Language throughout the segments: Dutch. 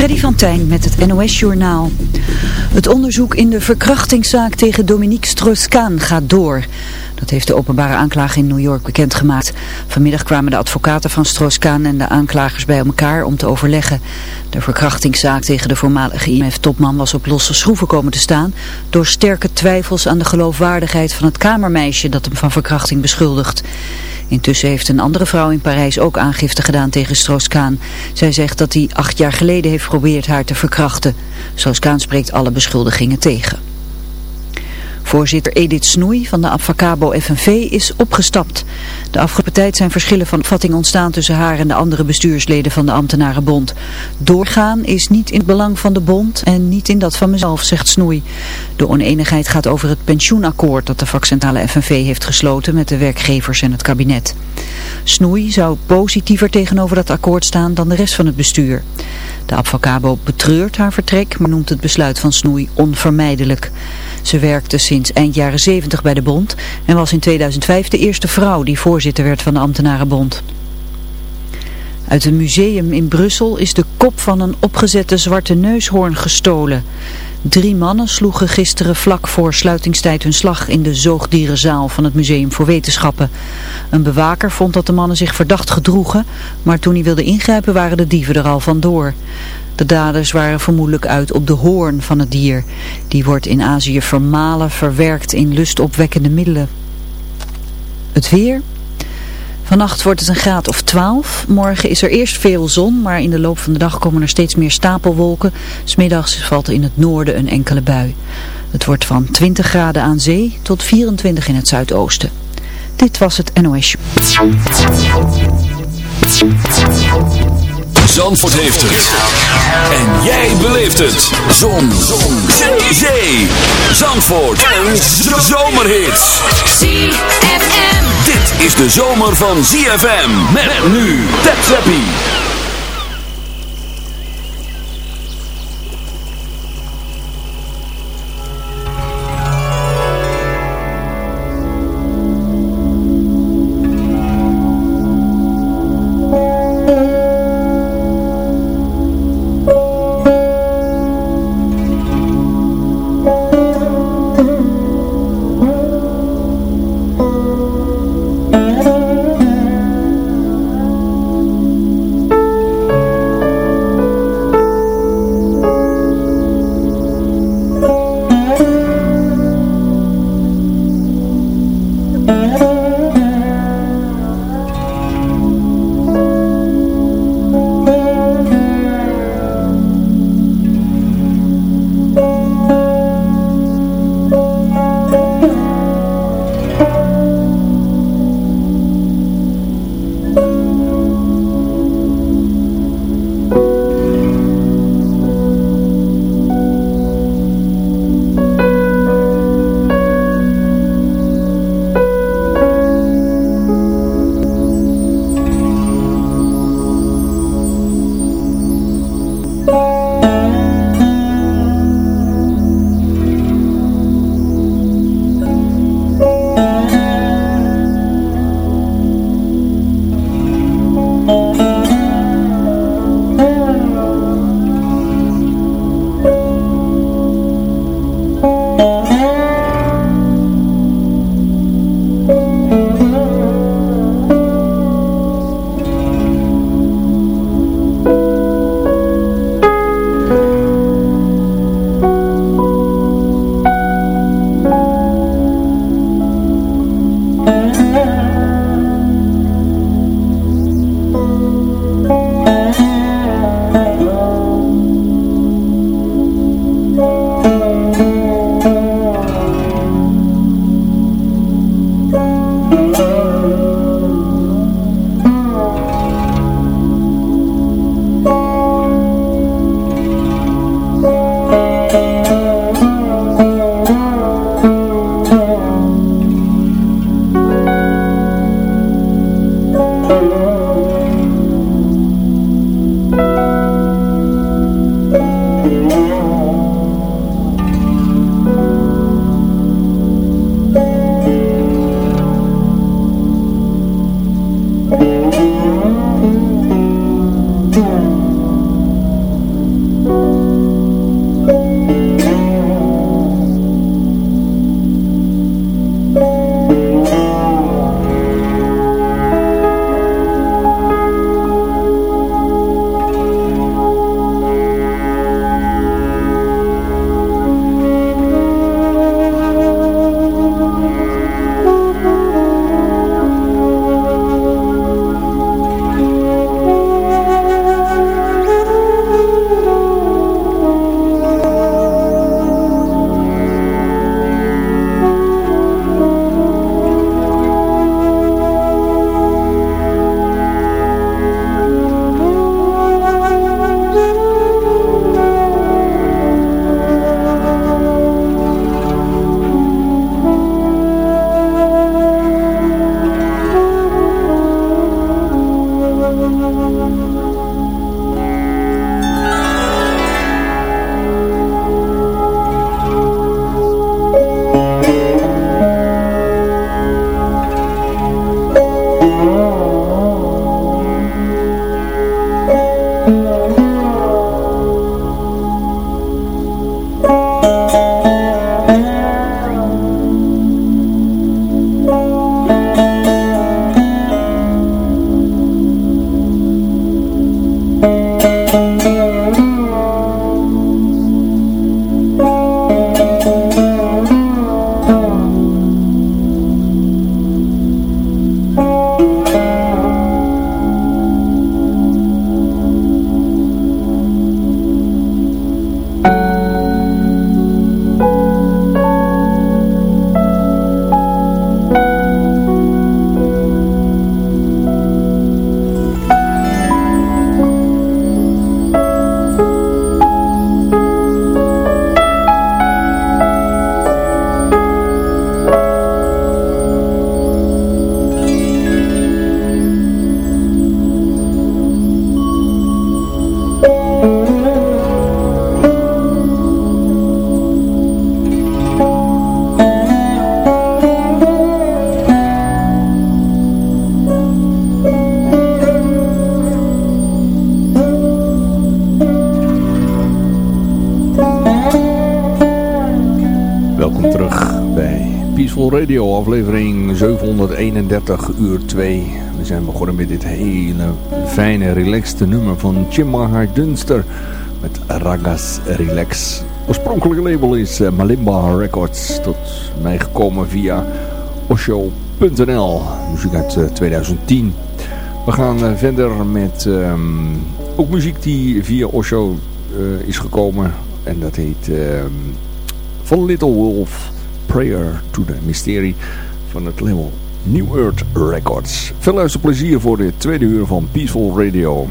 Freddy van Tijn met het NOS-journaal. Het onderzoek in de verkrachtingszaak tegen Dominique Strauss-Kaan gaat door. Dat heeft de openbare aanklager in New York bekendgemaakt. Vanmiddag kwamen de advocaten van Strauss-Kaan en de aanklagers bij elkaar om te overleggen. De verkrachtingszaak tegen de voormalige IMF-topman was op losse schroeven komen te staan... door sterke twijfels aan de geloofwaardigheid van het kamermeisje dat hem van verkrachting beschuldigt. Intussen heeft een andere vrouw in Parijs ook aangifte gedaan tegen Stroos-Kaan. Zij zegt dat hij acht jaar geleden heeft geprobeerd haar te verkrachten. Stroos-Kaan spreekt alle beschuldigingen tegen. Voorzitter Edith Snoei van de Avacabo FNV is opgestapt. De afgelopen tijd zijn verschillen van opvatting ontstaan tussen haar en de andere bestuursleden van de ambtenarenbond. Doorgaan is niet in het belang van de bond en niet in dat van mezelf, zegt Snoei. De oneenigheid gaat over het pensioenakkoord dat de vakcentrale FNV heeft gesloten met de werkgevers en het kabinet. Snoei zou positiever tegenover dat akkoord staan dan de rest van het bestuur. De Avacabo betreurt haar vertrek, maar noemt het besluit van Snoei onvermijdelijk. Ze werkte sinds eind jaren 70 bij de bond en was in 2005 de eerste vrouw die voorzitter werd van de ambtenarenbond. Uit een museum in Brussel is de kop van een opgezette zwarte neushoorn gestolen. Drie mannen sloegen gisteren vlak voor sluitingstijd hun slag in de zoogdierenzaal van het Museum voor Wetenschappen. Een bewaker vond dat de mannen zich verdacht gedroegen, maar toen hij wilde ingrijpen waren de dieven er al vandoor. De daders waren vermoedelijk uit op de hoorn van het dier. Die wordt in Azië vermalen, verwerkt in lustopwekkende middelen. Het weer... Vannacht wordt het een graad of 12. Morgen is er eerst veel zon, maar in de loop van de dag komen er steeds meer stapelwolken. Smiddags valt er in het noorden een enkele bui. Het wordt van 20 graden aan zee tot 24 in het zuidoosten. Dit was het NOS. Zandvoort heeft het. En jij beleeft het. Zon. Zon. Zee. Zee. Zandvoort. Een zomerhit. ZFM. Dit is de zomer van ZFM. Met nu. Tap Zappie. Radio, aflevering 731 uur 2. We zijn begonnen met dit hele fijne, relaxte nummer van Chimahar Dunster met Ragas Relax. Oorspronkelijke label is uh, Malimba Records, tot mij gekomen via Osho.nl, muziek uit 2010. Eh, We gaan uh, verder met um, ook muziek die via Osho is gekomen en dat heet um, van Little Wolf. Prayer to the Mystery van het label New Earth Records. Veel luisterplezier voor de tweede uur van Peaceful Radio.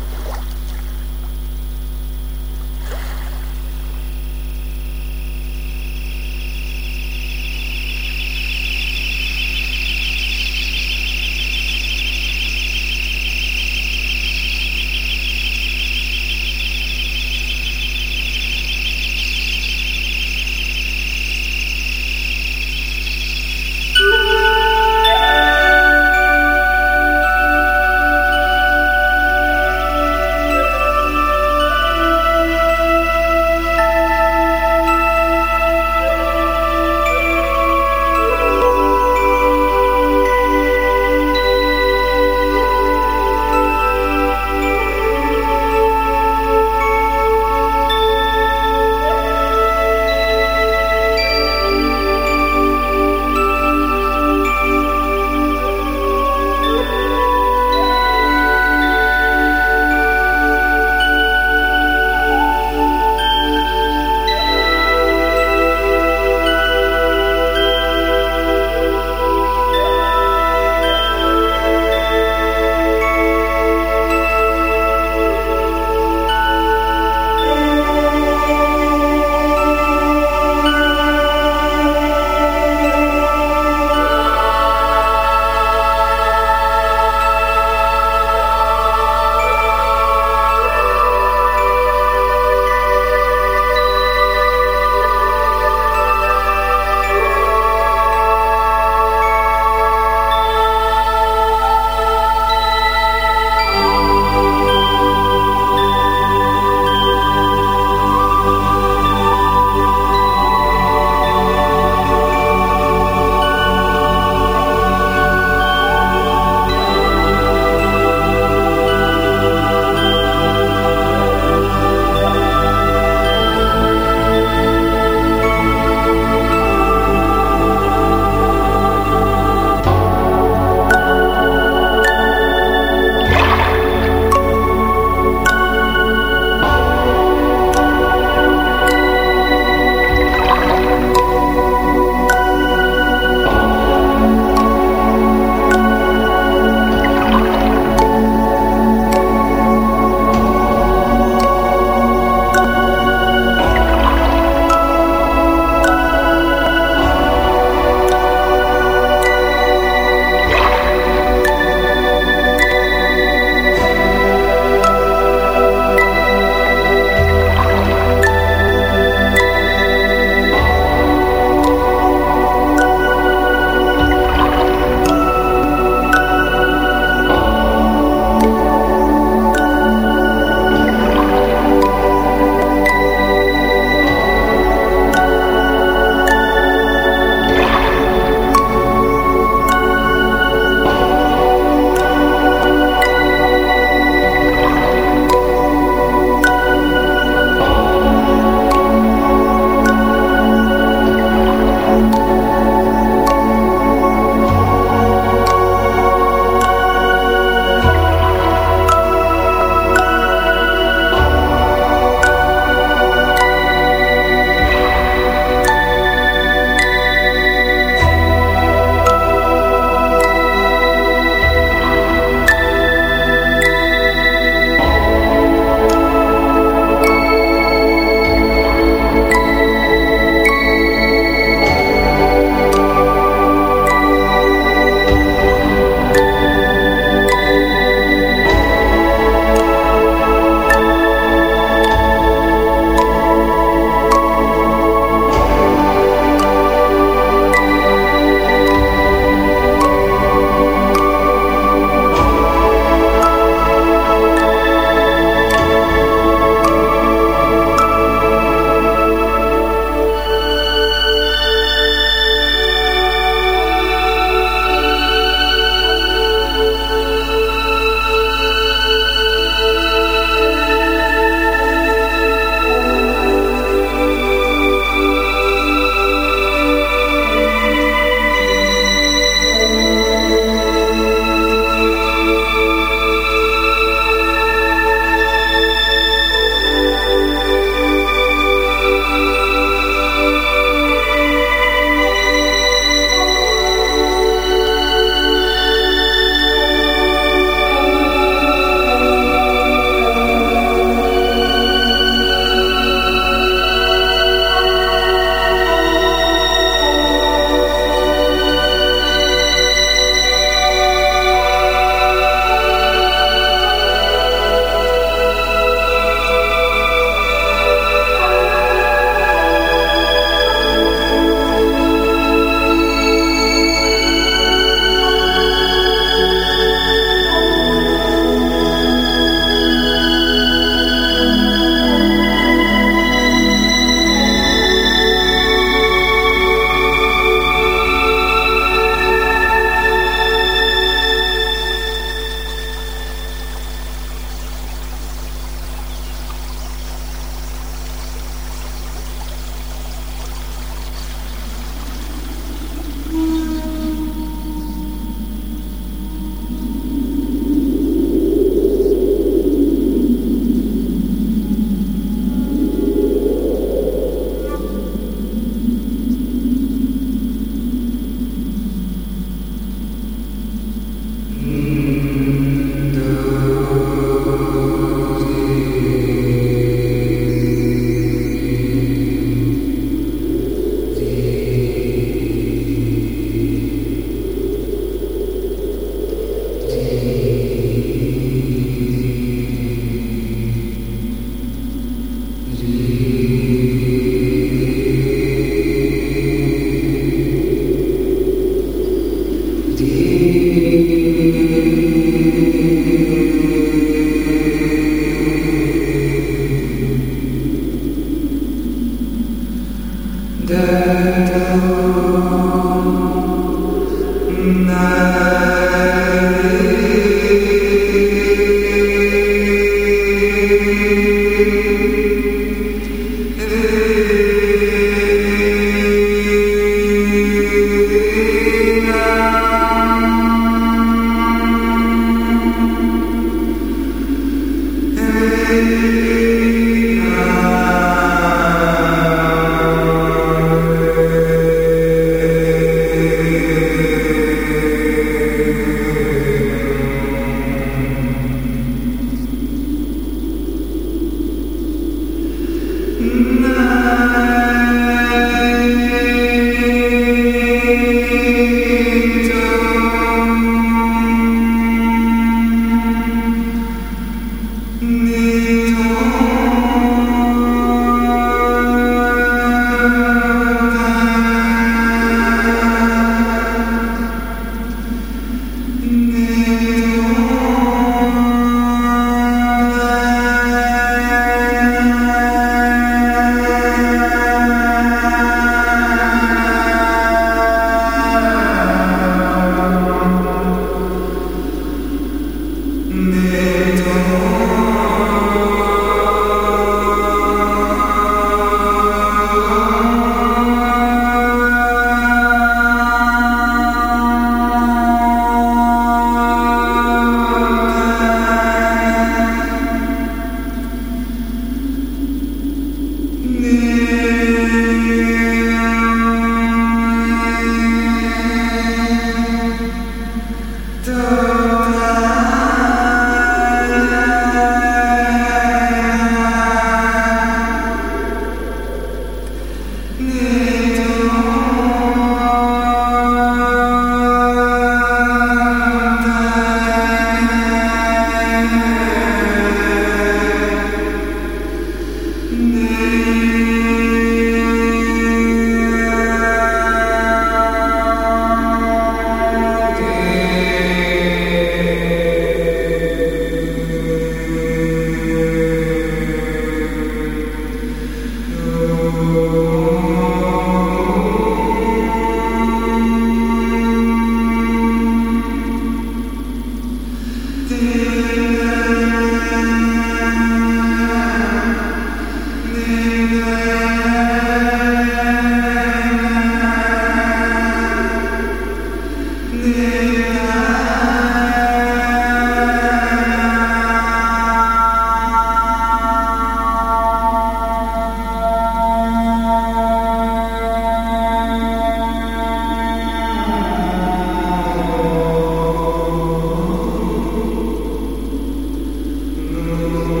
you.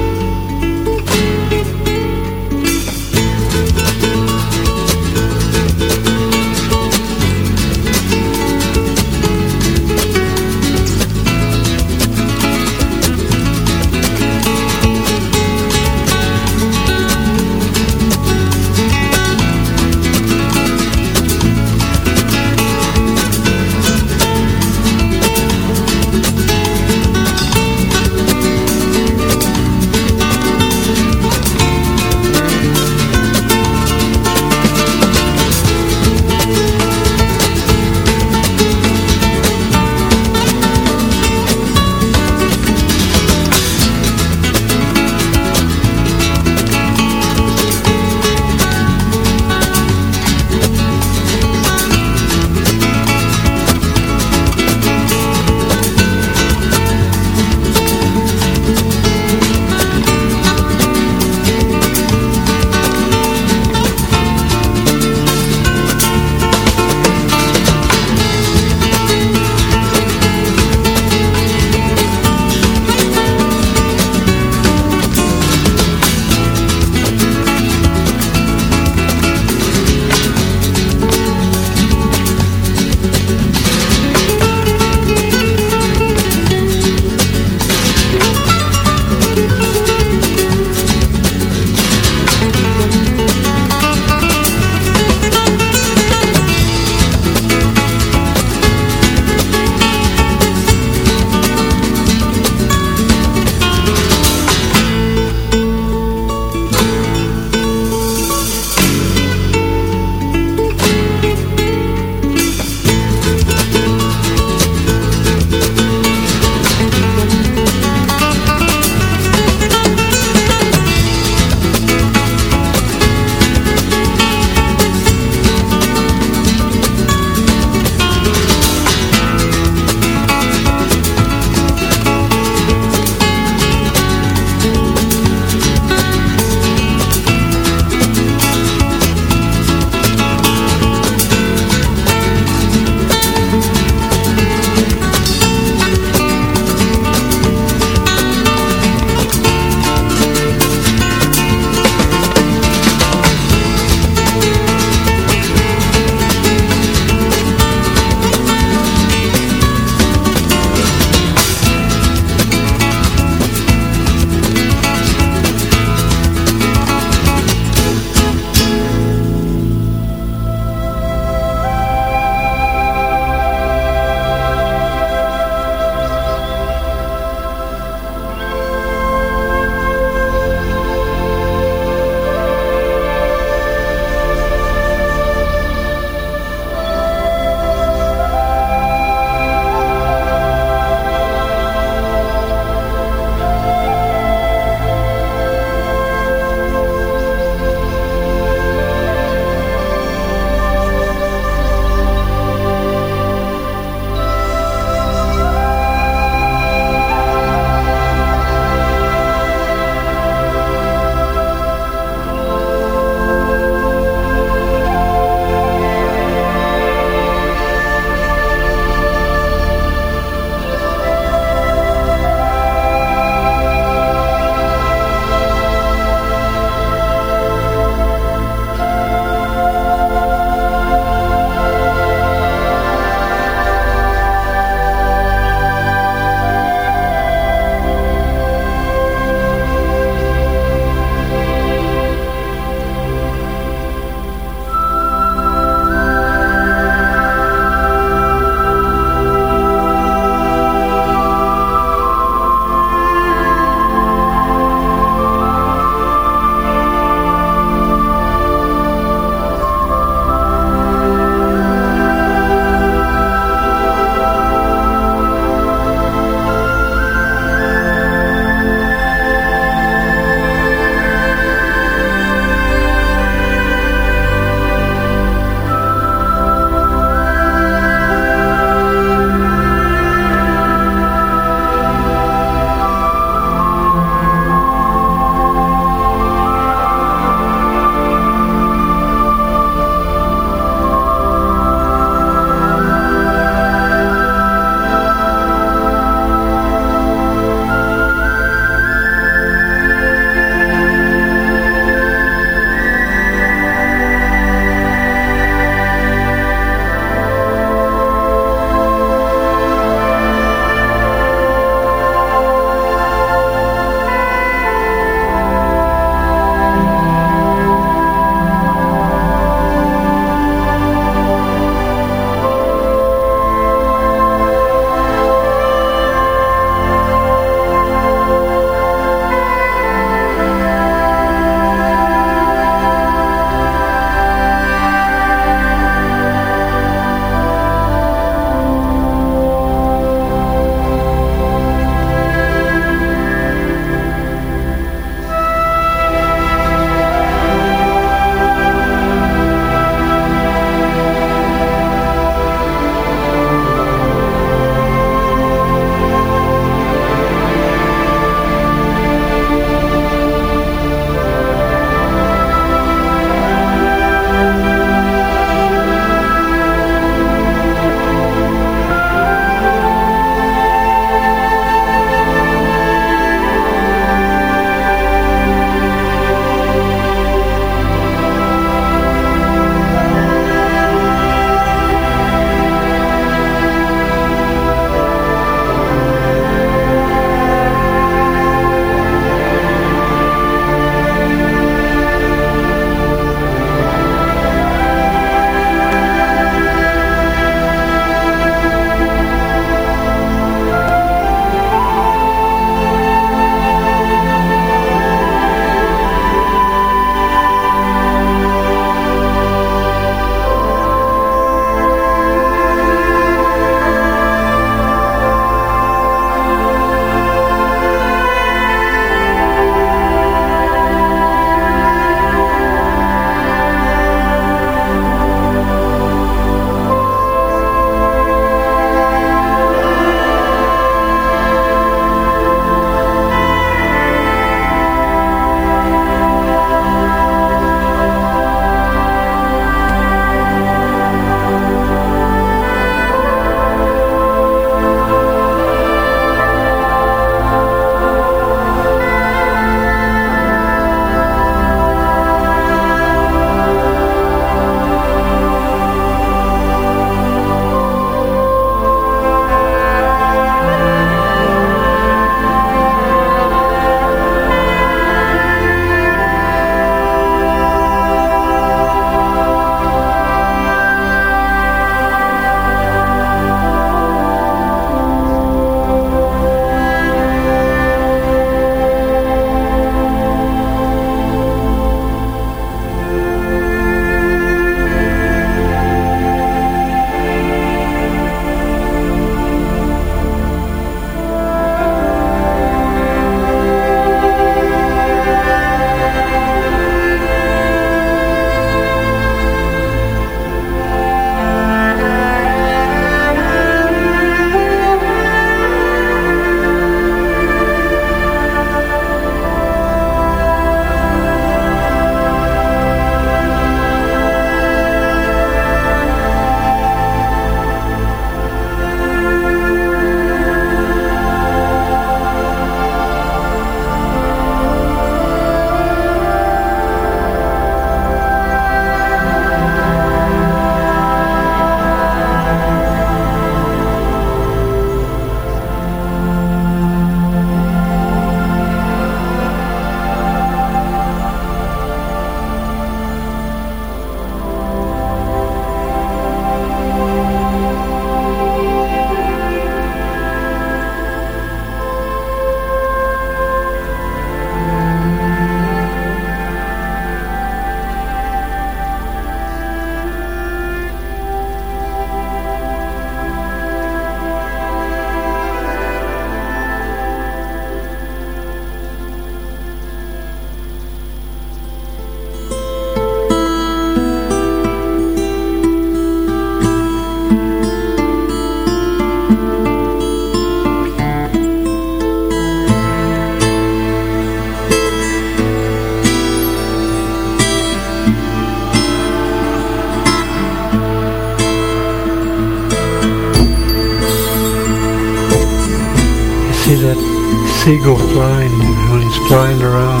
Seagull flying, when he's flying around,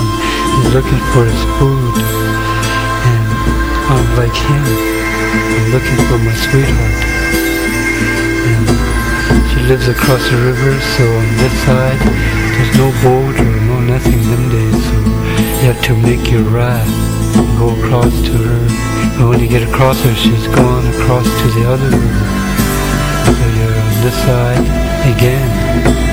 he's looking for his food. And I'm like him, I'm looking for my sweetheart. And she lives across the river, so on this side, there's no boat or no nothing them days, so you have to make your raft and go across to her. And when you get across her, she's gone across to the other river. So you're on this side again.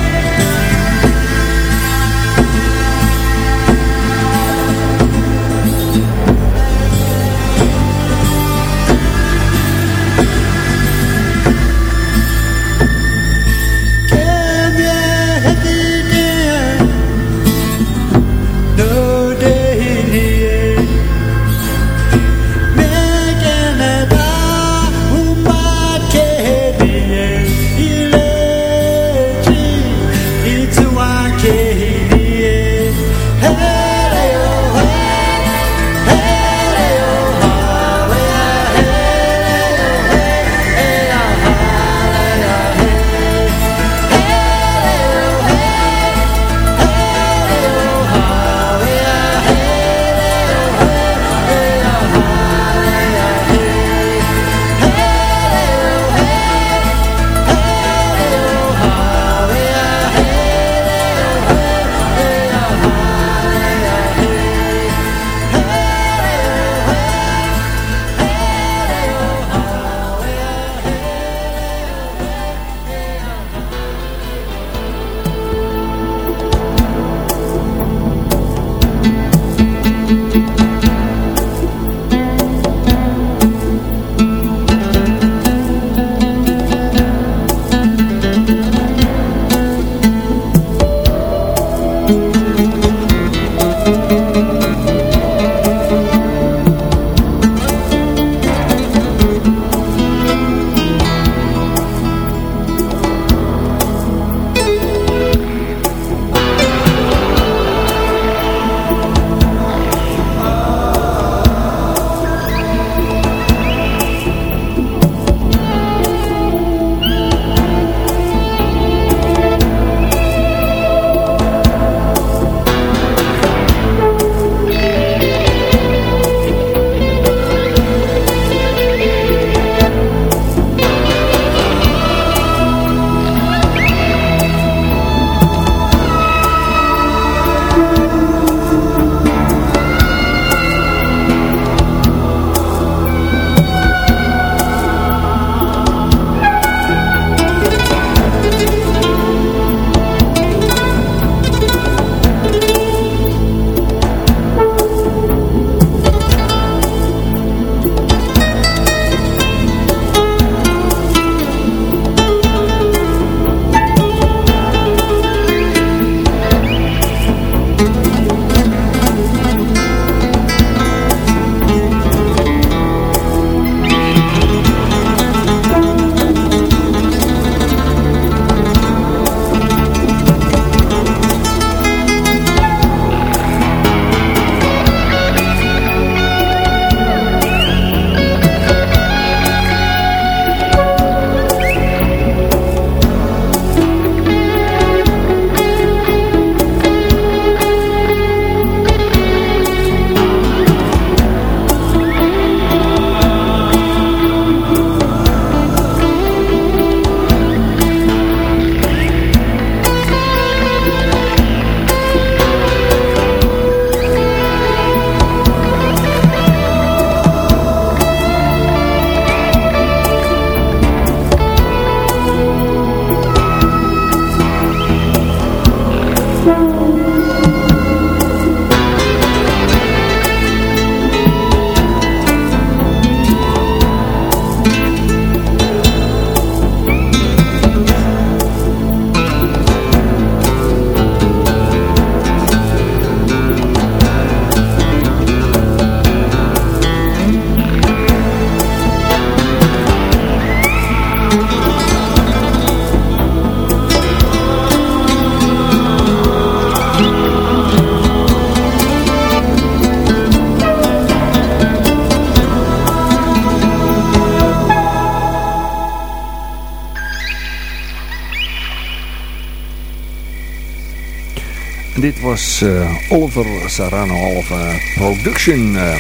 Was uh, Oliver Sarano Halve Production. Uh,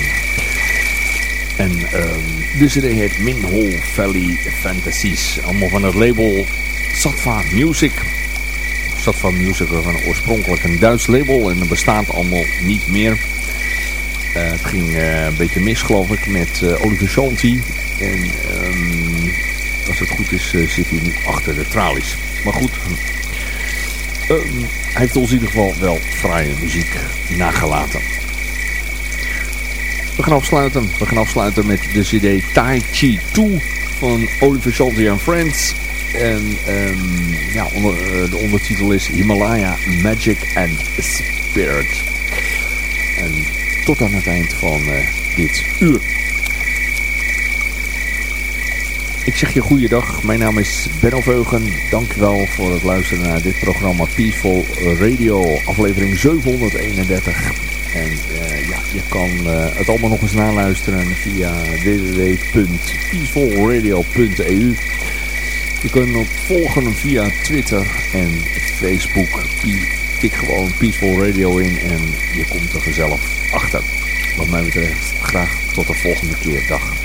en uh, de cd heet Valley Fantasies. Allemaal van het label Satva Music. Satva Music was een oorspronkelijk een Duits label en het bestaat allemaal niet meer. Het ging een beetje mis geloof ik met Oliver Shanti. En um, als het goed is zit hij nu achter de tralies. Maar goed, hij heeft ons in ieder geval wel fraaie muziek nagelaten. We gaan afsluiten. We gaan afsluiten met de cd Tai Chi 2 van Oliver Shanti and Friends. En um, ja, onder, uh, de ondertitel is Himalaya Magic and Spirit. En tot aan het eind van uh, dit uur. Ik zeg je goeiedag, mijn naam is Benno Veugen. Dankjewel voor het luisteren naar dit programma Peaceful Radio, aflevering 731. En uh, ja, je kan uh, het allemaal nog eens naluisteren via www.peacefulradio.eu. Je kunt ons volgen via Twitter en Facebook. Tik gewoon Peaceful Radio in en je komt er vanzelf achter. Wat mij betreft graag tot de volgende keer. Dag.